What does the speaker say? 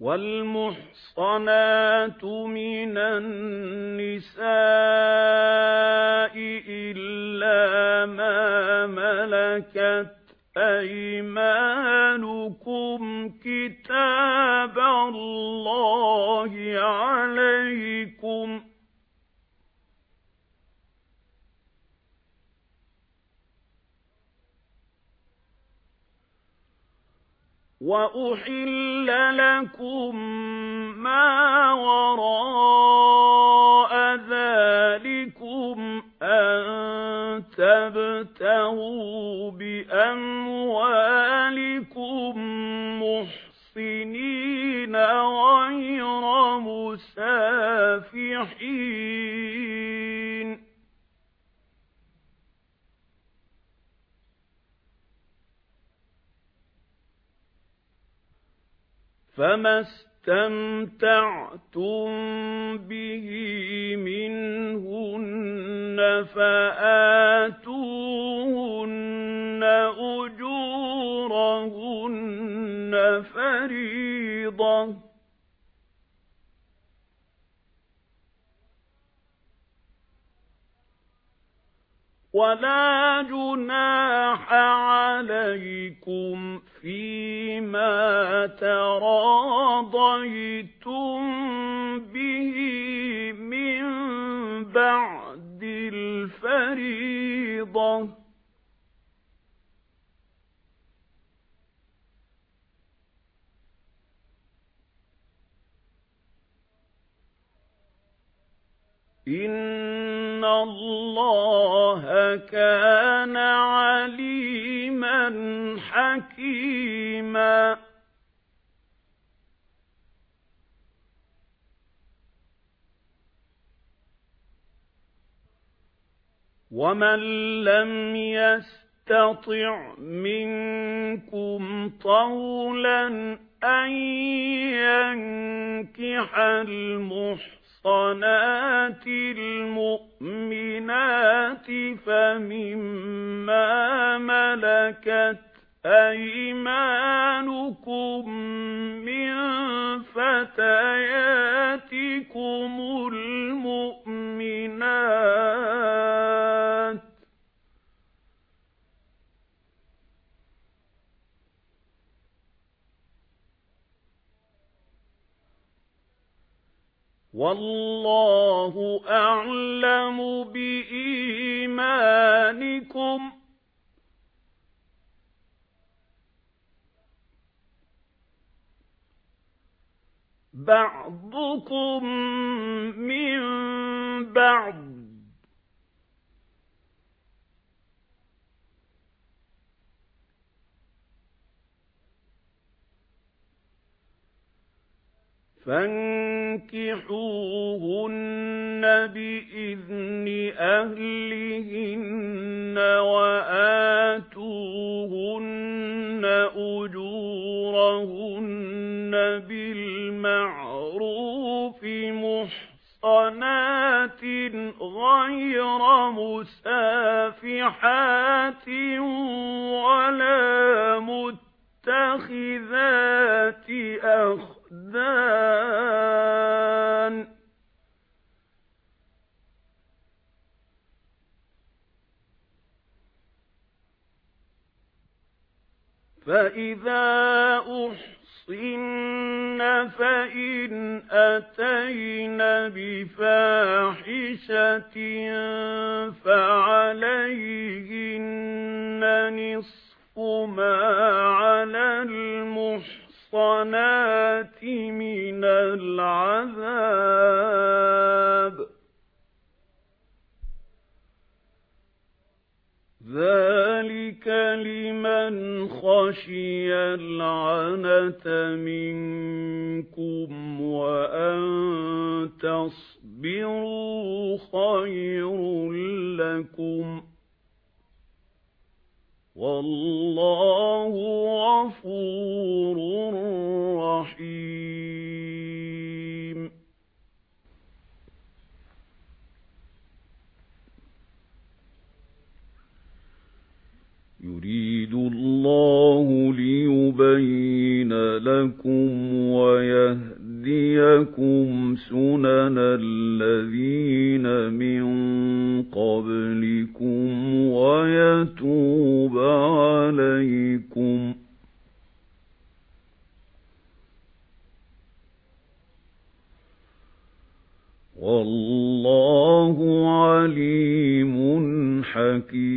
وَالْمُحْصَنَاتُ مِنَ النِّسَاءِ إِلَّا مَا مَلَكَتْ أَيْمَانُكُمْ كِتَابَ اللَّهِ عَلَيْكُمْ وَأُحِلَّ لَكُم مَّا وَرَاءَ ذَلِكُمْ أَن تَبْتَغُوا بِأَمْوَالِكُم مُّحْصِنِينَ غَيْرَ مُسَافِحِينَ فَمَا اسْتَمْتَعْتُم بِهِ مِنْهُنَّ فَآتُوهُنَّ أُجُورَهُنَّ فَرِيضَةً وَلَا جُنَاحَ عَلَيْكُمْ فِيمَا تَرَاضَيْتُم بِهِ مِن بَعْدِ الْفَرِيضَةِ. إِنَّ اللَّهَ كَانَ عَلِيمًا حَكِيمًا. وَمَن لَّمْ يَسْتَطِعْ مِنكُمْ طَوْلًا أَن يَنكِحَ الْمُحْصَنَاتِ الْمُؤْمِنَاتِ فَمِمَّا مَلَكَتْ أَيْمَانُكُمْ مِنْ فَتَيَاتِكُمُ الْمُؤْمِنَاتِ؟ وَاللَّهُ أَعْلَمُ بِإِيمَانِكُمْ. بَعْضُكُم مِّن بَعْضٍ. فَانكِحُوهُنَّ بِإِذْنِ أَهْلِهِنَّ وَآتُوهُنَّ مُحْصَنَاتٍ غَيْرَ مُسَافِحَاتٍ وَلَا مُتَّخِذَاتِ أَخْدَانٍ. فَإِذَا أُحْصِنَّ فَإِنْ أَتَيْنَ بِفَاحِشَةٍ فَعَلَيْهِنَّ نِصْفُ مَا عَلَى الْمُحْصَنَاتِ مِنَ الْعَذَابِ ذَلِكَ لِمَنْ خَشِيَ الْعَنَتَ مِنكُمْ وَأَن تَصْبِرُوا خَيْرٌ لَّكُمْ وَاللَّهُ غَفُورٌ رَّحِيمٌ لِيُبَيِّنَ لَكُمْ وَيَهْدِيَكُمْ سُنَنَ الَّذِينَ مِن قَبْلِكُمْ وَيَتُوبَ عَلَيْكُمْ وَاللَّهُ عَلِيمٌ حَكِيمٌ